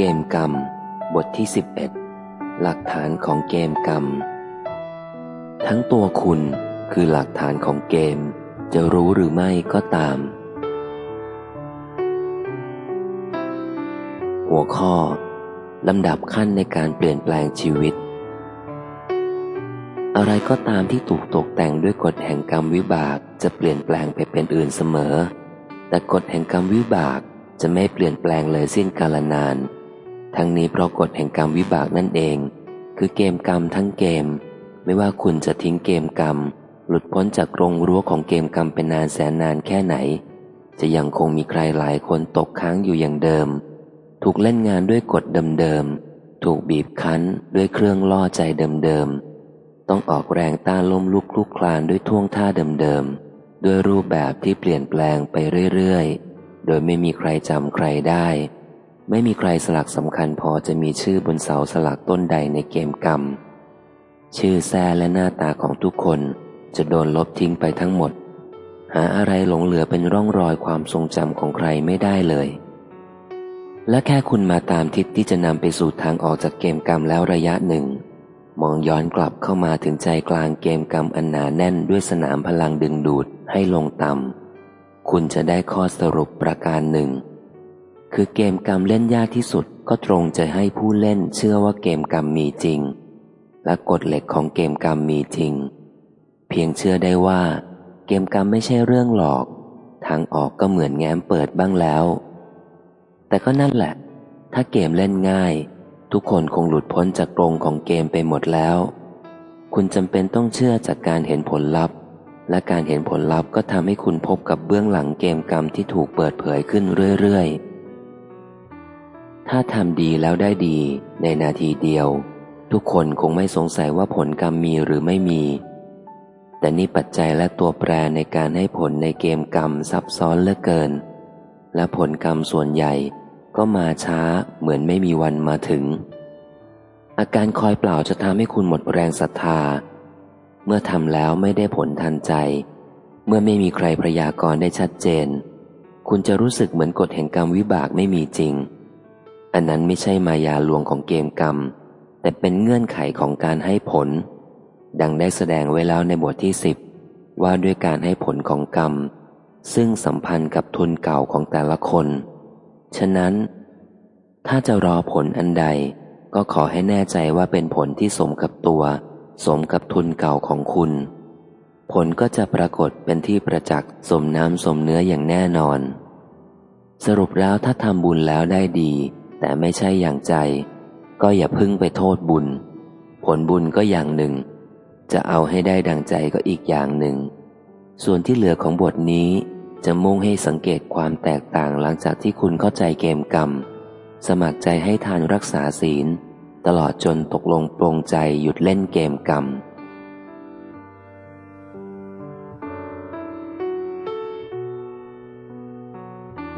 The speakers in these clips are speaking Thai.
เกมกรรม บทที่ 11 หลักฐานของเกมกรรม ทั้งตัวคุณคือหลักฐานของเกม จะรู้หรือไม่ก็ตาม หัวข้อ ลำดับขั้นในการเปลี่ยนแปลงชีวิต อะไรก็ตามที่ถูกตกแต่งด้วยกฎแห่งกรรมวิบากจะเปลี่ยนแปลงไปเป็นอื่นเสมอ แต่กฎแห่งกรรมวิบากจะไม่เปลี่ยนแปลงเลยสิ้นกาลนาน ทั้งนี้เพราะกฎแห่งกรรมวิบากนั่นเอง คือเกมกรรมทั้งเกม ไม่ว่าคุณจะทิ้งเกมกรรม หลุดพ้นจากกรงรั้วของเกมกรรมเป็นนานแสนนานแค่ไหน จะยังคงมีใครหลายคนตกค้างอยู่อย่างเดิม ถูกเล่นงานด้วยกฎเดิมๆถูกบีบคั้นด้วยเครื่องล่อใจเดิมๆต้องออกแรงต้านล้มลุกคลุกคลานด้วยท่วงท่าเดิมๆด้วยรูปแบบที่เปลี่ยนแปลงไปเรื่อยๆโดยไม่มีใครจำใครได้ ไม่มีใครสลักสำคัญพอจะมีชื่อบนเสาสลักต้นใดในเกมกรรม ชื่อแซ่และหน้าตาของทุกคนจะโดนลบทิ้งไปทั้งหมด หาอะไรหลงเหลือเป็นร่องรอยความทรงจำของใครไม่ได้เลย และแค่คุณมาตามทิศที่จะนำไปสู่ทางออกจากเกมกรรมแล้วระยะหนึ่ง มองย้อนกลับเข้ามาถึงใจกลางเกมกรรมอันหนาแน่นด้วยสนามพลังดึงดูดให้ลงต่ำคุณจะได้ข้อสรุปประการหนึ่ง คือเกมกรรมเล่นยากที่สุดก็ตรงจะให้ผู้เล่นเชื่อว่าเกมกรรมมีจริง และกฎเหล็กของเกมกรรมมีจริง เพียงเชื่อได้ว่า เกมกรรมไม่ใช่เรื่องหลอก ทางออกก็เหมือนแง้มเปิดบ้างแล้ว แต่ก็นั่นแหละ ถ้าเกมเล่นง่าย ทุกคนคงหลุดพ้นจากกรงของเกมไปหมดแล้ว คุณจำเป็นต้องเชื่อจากการเห็นผลลัพธ์ และการเห็นผลลัพธ์ก็ทำให้คุณพบกับเบื้องหลังเกมกรรมที่ถูกเปิดเผยขึ้นเรื่อยๆ ถ้าทำดีแล้วได้ดี ในนาทีเดียว ทุกคนคงไม่สงสัยว่าผลกรรมมีหรือไม่มี แต่นี่ปัจจัยและตัวแปรในการให้ผลในเกมกรรมซับซ้อนเหลือเกิน และผลกรรมส่วนใหญ่ก็มาช้าเหมือนไม่มีวันมาถึง อาการคอยเปล่าจะทำให้คุณหมดแรงศรัทธา เมื่อทำแล้วไม่ได้ผลทันใจ เมื่อไม่มีใครพยากรณ์ได้ชัดเจน คุณจะรู้สึกเหมือนกฎแห่งกรรมวิบากไม่มีจริง อันนั้นไม่ใช่มายาลวงของเกมกรรม แต่เป็นเงื่อนไขของการให้ผล ดังได้แสดงไว้แล้วในบทที่สิบว่าด้วยการให้ผลของกรรม ซึ่งสัมพันธ์กับทุนเก่าของแต่ละคน ฉะนั้น ถ้าจะรอผลอันใด ก็ขอให้แน่ใจว่าเป็นผลที่สมกับตัว สมกับทุนเก่าของคุณ ผลก็จะปรากฏเป็นที่ประจักษ์สมน้ำสมเนื้ออย่างแน่นอน สรุปแล้วถ้าทำบุญแล้วได้ดี แต่ไม่ใช่อย่างใจ ก็อย่าพึ่งไปโทษบุญ ผลบุญก็อย่างหนึ่ง จะเอาให้ได้ดังใจก็อีกอย่างหนึ่ง ส่วนที่เหลือของบทนี้จะมุ่งให้สังเกตความแตกต่างหลังจากที่คุณเข้าใจเกมกรรม สมัครใจให้ทานรักษาศีล ตลอดจนตกลงปรงใจหยุดเล่นเกมกรรม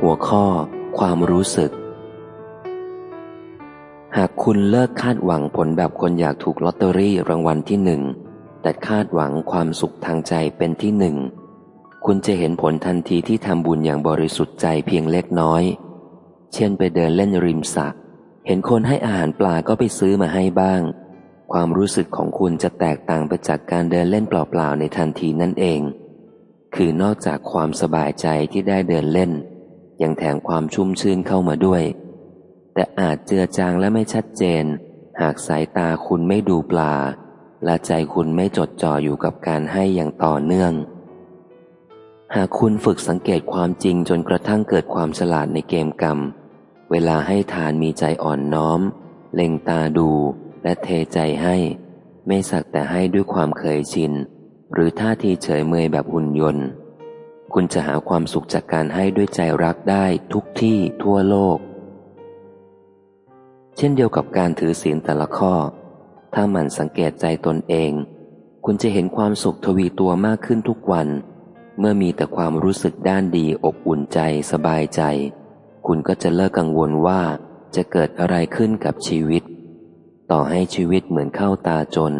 หัวข้อ ความรู้สึก หากคุณเลิกคาดหวังผลแบบคนอยากถูกลอตเตอรี่รางวัลที่หนึ่ง แต่คาดหวังความสุขทางใจเป็นที่หนึ่ง คุณจะเห็นผลทันทีที่ทำบุญอย่างบริสุทธิ์ใจเพียงเล็กน้อย เช่นไปเดินเล่นริมสระเห็นคนให้อาหารปลาก็ไปซื้อมาให้บ้าง ความรู้สึกของคุณจะแตกต่างไปจากการเดินเล่นเปล่าๆในทันทีนั่นเอง คือนอกจากความสบายใจที่ได้เดินเล่น ยังแถมความชุ่มชื่นเข้ามาด้วย แต่อาจเจือจางและไม่ชัดเจน หากสายตาคุณไม่ดูปลา และใจคุณไม่จดจ่ออยู่กับการให้อย่างต่อเนื่อง หากคุณฝึกสังเกตความจริงจนกระทั่งเกิดความฉลาดในเกมกรรม เวลาให้ทานมีใจอ่อนน้อม เล็งตาดูและเทใจให้ ไม่สักแต่ให้ด้วยความเคยชิน หรือท่าทีเฉยเมยแบบหุ่นยนต์ คุณจะหาความสุขจากการให้ด้วยใจรักได้ทุกที่ทั่วโลก ช่นเดียวกับการถือศีลแต่ละข้อ ถ้ามันสังเกตใจตนเอง คุณจะเห็นความสุขทวีตัวมากขึ้นทุกวัน เมื่อมีแต่ความรู้สึกด้านดีอบอุ่นใจสบายใจ คุณก็จะเลิกกังวลว่าจะเกิดอะไรขึ้นกับชีวิต ต่อให้ชีวิตเหมือนเข้าตาจน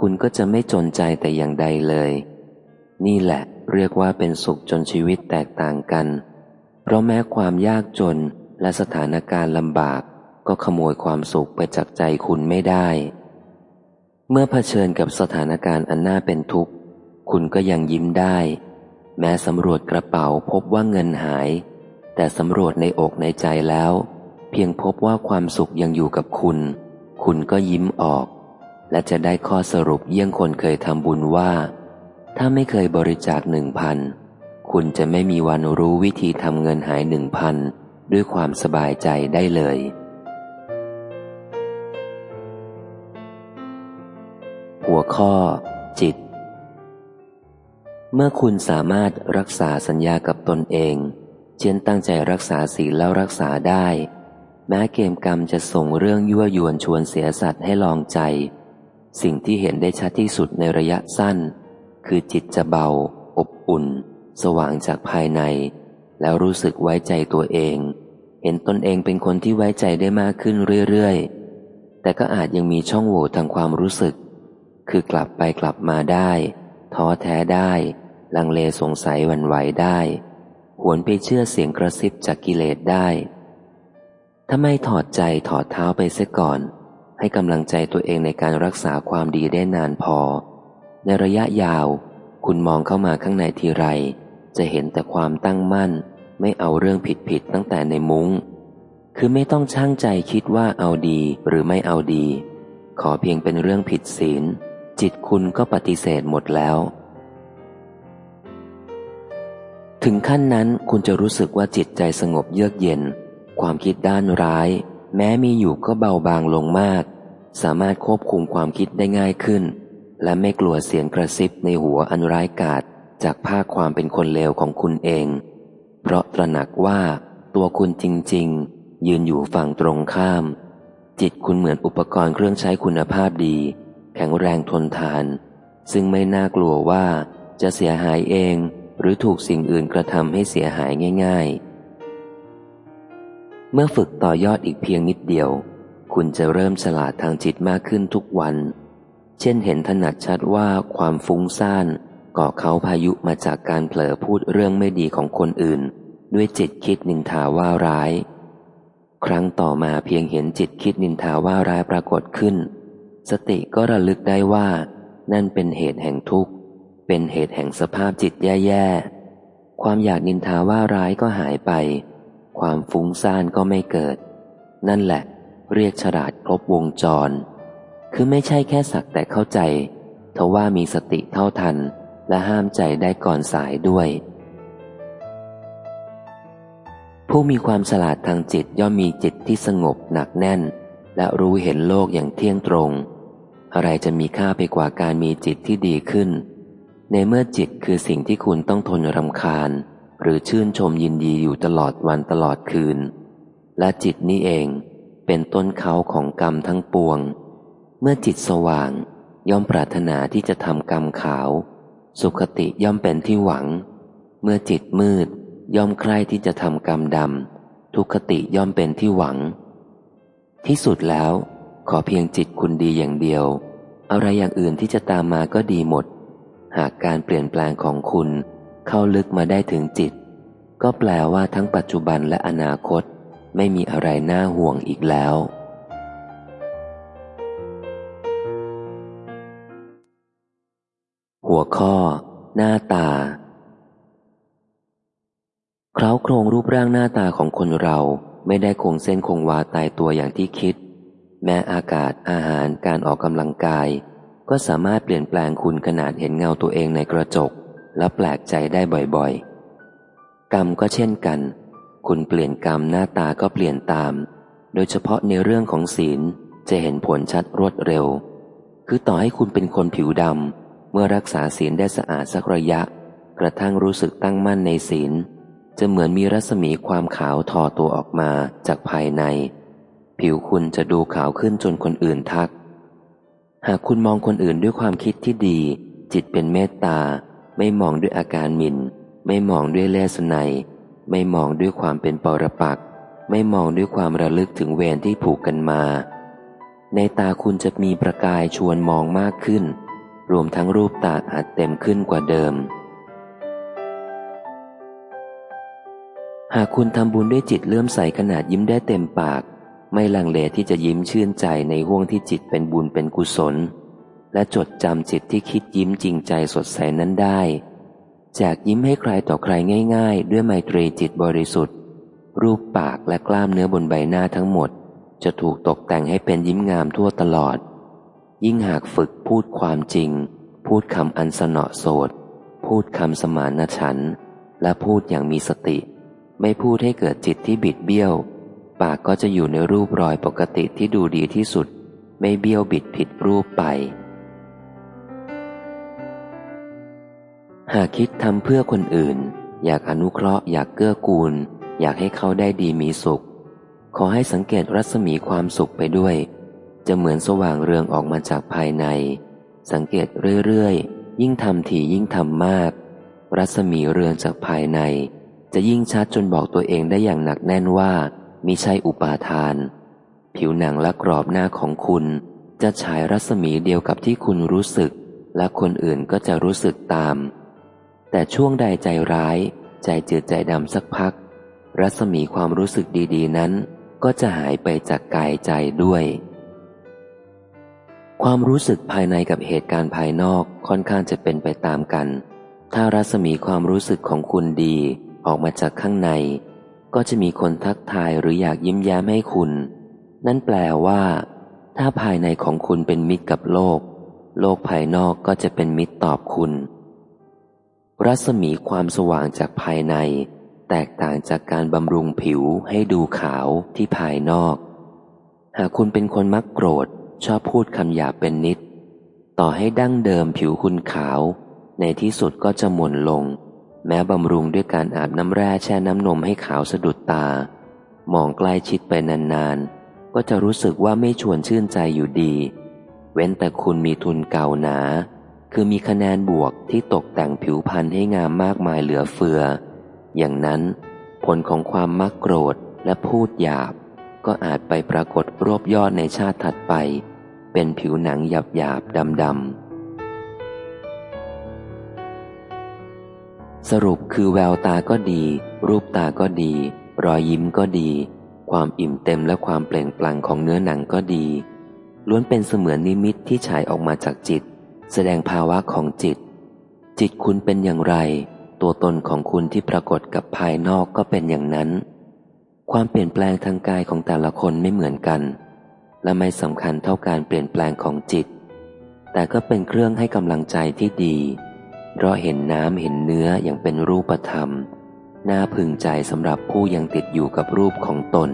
คุณก็จะไม่จนใจแต่อย่างใดเลย นี่แหละเรียกว่าเป็นสุขจนชีวิตแตกต่างกัน เพราะแม้ความยากจนและสถานการณ์ลำบาก ก็ขโมยความสุขไปจากใจคุณไม่ได้ เมื่อเผชิญกับสถานการณ์อันน่าเป็นทุกข์ คุณก็ยังยิ้มได้ แม้สำรวจกระเป๋าพบว่าเงินหาย แต่สำรวจในอกในใจแล้ว เพียงพบว่าความสุขยังอยู่กับคุณ คุณก็ยิ้มออก และจะได้ข้อสรุปเยี่ยงคนเคยทำบุญว่า ถ้าไม่เคยบริจาคหนึ่งพันคุณจะไม่มีวันรู้วิธีทำเงินหายหนึ่งพันด้วยความสบายใจได้เลย หัวข้อ จิต เมื่อคุณสามารถรักษาสัญญากับตนเอง เช่นตั้งใจรักษาศีลแล้วรักษาได้ แม้เกมกรรมจะส่งเรื่องยั่วยวนชวนเสียสัตว์ให้ลองใจ สิ่งที่เห็นได้ชัดที่สุดในระยะสั้น คือจิตจะเบา อบอุ่น สว่างจากภายใน แล้วรู้สึกไว้ใจตัวเอง เห็นตนเองเป็นคนที่ไว้ใจได้มากขึ้นเรื่อยๆแต่ก็อาจยังมีช่องโหว่ทางความรู้สึก คือกลับไปกลับมาได้ ท้อแท้ได้ ลังเลสงสัยวันไหวได้ หวนไปเชื่อเสียงกระซิบจากกิเลสได้ถ้าไม่ถอดใจถอดเท้าไปเสียก่อน ให้กำลังใจตัวเองในการรักษาความดีได้นานพอ ในระยะยาว คุณมองเข้ามาข้างในทีไร จะเห็นแต่ความตั้งมั่น ไม่เอาเรื่องผิดๆตั้งแต่ในมุง้ง คือไม่ต้องช่างใจคิดว่าเอาดีหรือไม่เอาดี ขอเพียงเป็นเรื่องผิดศีล จิตคุณก็ปฏิเสธหมดแล้ว ถึงขั้นนั้นคุณจะรู้สึกว่าจิตใจสงบเยือกเย็น ความคิดด้านร้าย แม้มีอยู่ก็เบาบางลงมาก สามารถควบคุมความคิดได้ง่ายขึ้น และไม่กลัวเสียงกระซิบในหัวอันร้ายกาจจากภาคความเป็นคนเลวของคุณเอง เพราะตระหนักว่าตัวคุณจริง ๆ ยืนอยู่ฝั่งตรงข้าม จิตคุณเหมือนอุปกรณ์เครื่องใช้คุณภาพดี แข็งแรงทนทาน ซึ่งไม่น่ากลัวว่าจะเสียหายเองหรือถูกสิ่งอื่นกระทำให้เสียหายง่าย ๆ เมื่อฝึกต่อยอดอีกเพียงนิดเดียว คุณจะเริ่มฉลาดทางจิตมากขึ้นทุกวัน เช่นเห็นถนัดชัดว่าความฟุ้งซ่านก่อเขาพายุมาจากการเผลอพูดเรื่องไม่ดีของคนอื่น ด้วยจิตคิดนินทาว่าร้าย ครั้งต่อมาเพียงเห็นจิตคิดนินทาว่าร้ายปรากฏขึ้น สติก็ระลึกได้ว่า นั่นเป็นเหตุแห่งทุกข์ เป็นเหตุแห่งสภาพจิตแย่ๆ ความอยากนินทาว่าร้ายก็หายไป ความฟุ้งซ่านก็ไม่เกิด นั่นแหละ เรียกฉลาดครบวงจร คือไม่ใช่แค่สักแต่เข้าใจทว่ามีสติเท่าทันและห้ามใจได้ก่อนสายด้วย ผู้มีความฉลาดทางจิตย่อมมีจิตที่สงบหนักแน่น และรู้เห็นโลกอย่างเที่ยงตรง อะไรจะมีค่าไปกว่าการมีจิตที่ดีขึ้น ในเมื่อจิตคือสิ่งที่คุณต้องทนรำคาญ หรือชื่นชมยินดีอยู่ตลอดวันตลอดคืน และจิตนี้เองเป็นต้นเขาของกรรมทั้งปวง เมื่อจิตสว่าง ย่อมปรารถนาที่จะทำกรรมขาว สุขติย่อมเป็นที่หวัง เมื่อจิตมืดย่อมใคร่ที่จะทำกรรมดำทุกขติย่อมเป็นที่หวัง ที่สุดแล้ว ขอเพียงจิตคุณดีอย่างเดียว อะไรอย่างอื่นที่จะตามมาก็ดีหมด หากการเปลี่ยนแปลงของคุณเข้าลึกมาได้ถึงจิต ก็แปลว่าทั้งปัจจุบันและอนาคตไม่มีอะไรน่าห่วงอีกแล้ว หัวข้อ หน้าตาเคล้าโครงรูปร่างหน้าตาของคนเราไม่ได้คงเส้นคงวาตายตัวอย่างที่คิด แม้อากาศอาหารการออกกำลังกาย ก็สามารถเปลี่ยนแปลงคุณขนาดเห็นเงาตัวเองในกระจก และแปลกใจได้บ่อยๆ กรรมก็เช่นกัน คุณเปลี่ยนกรรมหน้าตาก็เปลี่ยนตาม โดยเฉพาะในเรื่องของศีลจะเห็นผลชัดรวดเร็ว คือต่อให้คุณเป็นคนผิวดำเมื่อรักษาศีลได้สะอาดสักระยะ กระทั่งรู้สึกตั้งมั่นในศีลจะเหมือนมีรัศมีความขาวทอตัวออกมาจากภายใน ผิวคุณจะดูขาวขึ้นจนคนอื่นทัก หากคุณมองคนอื่นด้วยความคิดที่ดี จิตเป็นเมตตา ไม่มองด้วยอาการหมิน่น ไม่มองด้วยเลสไนไม่มองด้วยความเป็นปรปัก ไม่มองด้วยความระลึกถึงเวรที่ผูกกันมา ในตาคุณจะมีประกายชวนมองมากขึ้น รวมทั้งรูปตาอาจเต็มขึ้นกว่าเดิม หากคุณทำบุญด้วยจิตเลื่อมใสขนาดยิ้มได้เต็มปาก ไม่ลังเลที่จะยิ้มชื่นใจในห่วงที่จิตเป็นบุญเป็นกุศล และจดจำจิตที่คิดยิ้มจริงใจสดใสนั้นได้แจกยิ้มให้ใครต่อใครง่าย ๆ ด้วยไมตรีจิตบริสุทธิ์ รูปปากและกล้ามเนื้อบนใบหน้าทั้งหมด จะถูกตกแต่งให้เป็นยิ้มงามทั่วตลอด ยิ่งหากฝึกพูดความจริง พูดคำอันสนอโสดพูดคำสมานฉัน และพูดอย่างมีสติ ไม่พูดให้เกิดจิตที่บิดเบี้ยว ปากก็จะอยู่ในรูปรอยปกติที่ดูดีที่สุด ไม่เบี้ยวบิดผิดรูปไป หากคิดทำเพื่อคนอื่น อยากอนุเคราะห์ อยากเกื้อกูล อยากให้เขาได้ดีมีสุข ขอให้สังเกตรัศมีความสุขไปด้วย จะเหมือนสว่างเรืองออกมาจากภายใน สังเกตเรื่อยๆ ยิ่งทำถี่ยิ่งทำมาก รัศมีเรืองจากภายใน จะยิ่งชัดจนบอกตัวเองได้อย่างหนักแน่นว่า มิใช่อุปาทาน ผิวหนังและกรอบหน้าของคุณ จะฉายรัศมีเดียวกับที่คุณรู้สึก และคนอื่นก็จะรู้สึกตาม แต่ช่วงใดใจร้าย ใจจืดใจดำสักพัก รัศมีความรู้สึกดี ๆ นั้น ก็จะหายไปจากกายใจด้วย ความรู้สึกภายในกับเหตุการณ์ภายนอกค่อนข้างจะเป็นไปตามกัน ถ้ารัศมีความรู้สึกของคุณดีออกมาจากข้างใน ก็จะมีคนทักทายหรืออยากยิ้มแย้มให้คุณ นั่นแปลว่า ถ้าภายในของคุณเป็นมิตรกับโลก โลกภายนอกก็จะเป็นมิตรตอบคุณ รัศมีความสว่างจากภายใน แตกต่างจากการบำรุงผิวให้ดูขาวที่ภายนอก หากคุณเป็นคนมักโกรธ ชอบพูดคำหยาบเป็นนิด ต่อให้ดั้งเดิมผิวคุณขาว ในที่สุดก็จะหม่นลง แม้บำรุงด้วยการอาบน้ำแร่แช่น้ำนมให้ขาวสะดุดตา มองใกล้ชิดไปนานๆ ก็จะรู้สึกว่าไม่ชวนชื่นใจอยู่ดี เว้นแต่คุณมีทุนเก่าหนา คือมีคะแนนบวกที่ตกแต่งผิวพรรณให้งามมากมายเหลือเฟือ อย่างนั้น ผลของความมักโกรธและพูดหยาบ ก็อาจไปปรากฏรวบยอดในชาติถัดไป เป็นผิวหนังหยาบหยาบดำด สรุปคือแววตาก็ดี รูปตาก็ดี รอยยิ้มก็ดี ความอิ่มเต็มและความเปล่งปลั่งของเนื้อหนังก็ดี ล้วนเป็นเสมือนนิมิตที่ฉายออกมาจากจิต แสดงภาวะของจิต จิตคุณเป็นอย่างไร ตัวตนของคุณที่ปรากฏกับภายนอกก็เป็นอย่างนั้น ความเปลี่ยนแปลงทางกายของแต่ละคนไม่เหมือนกัน และไม่สำคัญเท่าการเปลี่ยนแปลงของจิต แต่ก็เป็นเครื่องให้กำลังใจที่ดี เพราะเห็นน้ำเห็นเนื้ออย่างเป็นรูปธรรม น่าพึงใจสำหรับผู้ยังติดอยู่กับรูปของตน